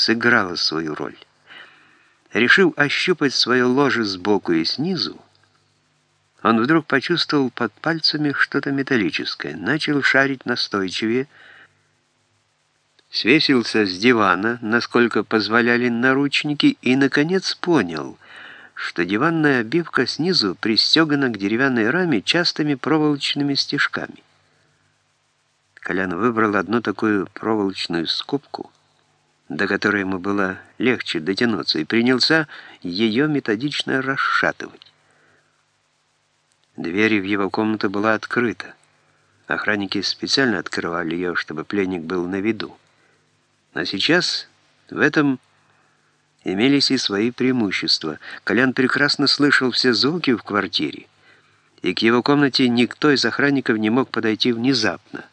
сыграла свою роль. Решив ощупать свое ложе сбоку и снизу, он вдруг почувствовал под пальцами что-то металлическое, начал шарить настойчивее, свесился с дивана, насколько позволяли наручники, и, наконец, понял, что диванная обивка снизу пристегана к деревянной раме частыми проволочными стежками. Колян выбрал одну такую проволочную скобку, до которой ему было легче дотянуться, и принялся ее методично расшатывать. Дверь в его комнату была открыта. Охранники специально открывали ее, чтобы пленник был на виду. Но сейчас в этом имелись и свои преимущества. Колян прекрасно слышал все звуки в квартире, и к его комнате никто из охранников не мог подойти внезапно.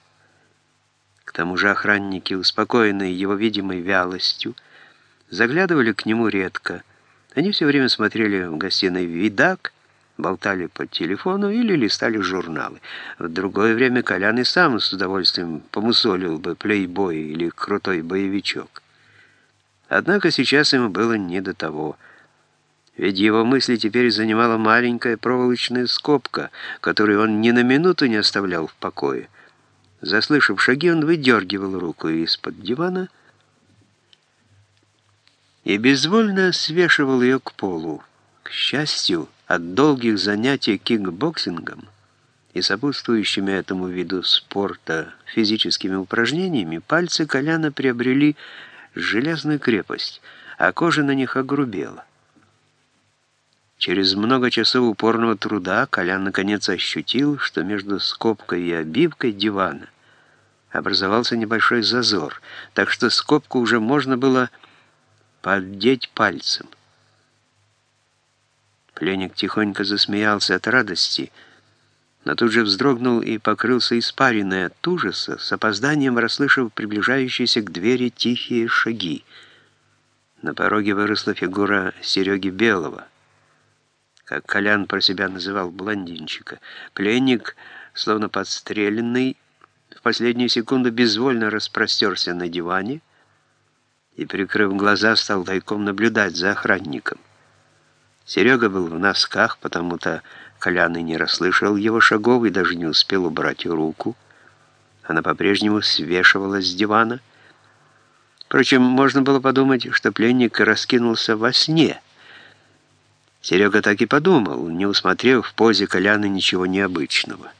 Тому же охранники, успокоенные его видимой вялостью, заглядывали к нему редко. Они все время смотрели в гостиной видак, болтали по телефону или листали журналы. В другое время Колян и сам с удовольствием помусолил бы плейбой или крутой боевичок. Однако сейчас ему было не до того. Ведь его мысли теперь занимала маленькая проволочная скобка, которую он ни на минуту не оставлял в покое. Заслышав шаги, он выдергивал руку из-под дивана и безвольно свешивал ее к полу. К счастью, от долгих занятий кикбоксингом и сопутствующими этому виду спорта физическими упражнениями пальцы Коляна приобрели железную крепость, а кожа на них огрубела. Через много часов упорного труда Колян наконец ощутил, что между скобкой и обивкой дивана образовался небольшой зазор, так что скобку уже можно было поддеть пальцем. Пленник тихонько засмеялся от радости, но тут же вздрогнул и покрылся испариной от ужаса, с опозданием расслышав приближающиеся к двери тихие шаги. На пороге выросла фигура Сереги Белого, как Колян про себя называл блондинчика. Пленник, словно подстреленный, в последнюю секунду безвольно распростерся на диване и, прикрыв глаза, стал тайком наблюдать за охранником. Серега был в носках, потому-то Колян и не расслышал его шагов и даже не успел убрать руку. Она по-прежнему свешивалась с дивана. Впрочем, можно было подумать, что пленник раскинулся во сне. Серега так и подумал, не усмотрев в позе Коляна ничего необычного.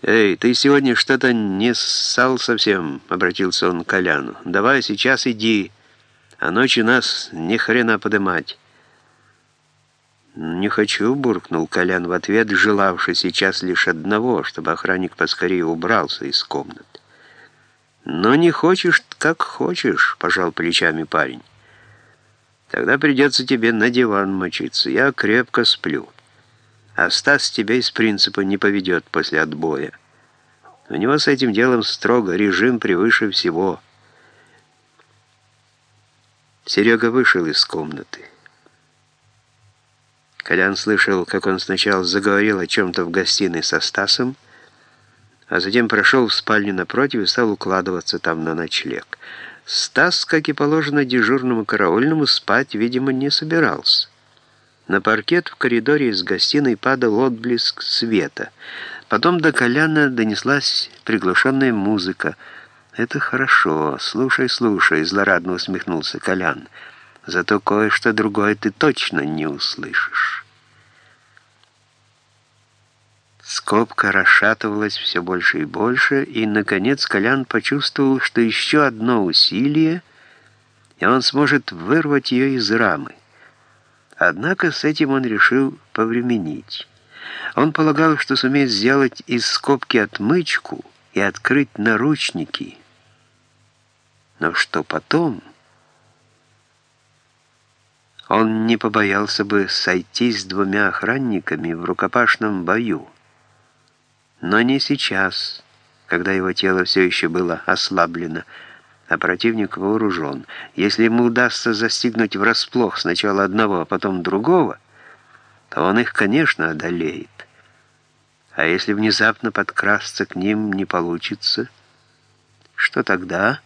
«Эй, ты сегодня что-то не ссал совсем», — обратился он к Коляну. «Давай сейчас иди» а ночью нас ни хрена подымать. «Не хочу», — буркнул Колян в ответ, желавший сейчас лишь одного, чтобы охранник поскорее убрался из комнаты. «Но не хочешь, как хочешь», — пожал плечами парень. «Тогда придется тебе на диван мочиться. Я крепко сплю. А Стас тебя из принципа не поведет после отбоя. У него с этим делом строго, режим превыше всего». Серега вышел из комнаты. Колян слышал, как он сначала заговорил о чем-то в гостиной со Стасом, а затем прошел в спальню напротив и стал укладываться там на ночлег. Стас, как и положено дежурному караульному, спать, видимо, не собирался. На паркет в коридоре из гостиной падал отблеск света. Потом до Коляна донеслась приглушенная музыка — «Это хорошо. Слушай, слушай», — злорадно усмехнулся Колян. «Зато кое-что другое ты точно не услышишь». Скобка расшатывалась все больше и больше, и, наконец, Колян почувствовал, что еще одно усилие, и он сможет вырвать ее из рамы. Однако с этим он решил повременить. Он полагал, что сумеет сделать из скобки отмычку и открыть наручники — но что потом? Он не побоялся бы сойти с двумя охранниками в рукопашном бою. Но не сейчас, когда его тело все еще было ослаблено, а противник вооружен. Если ему удастся застигнуть врасплох сначала одного, а потом другого, то он их, конечно, одолеет. А если внезапно подкрасться к ним не получится, что тогда...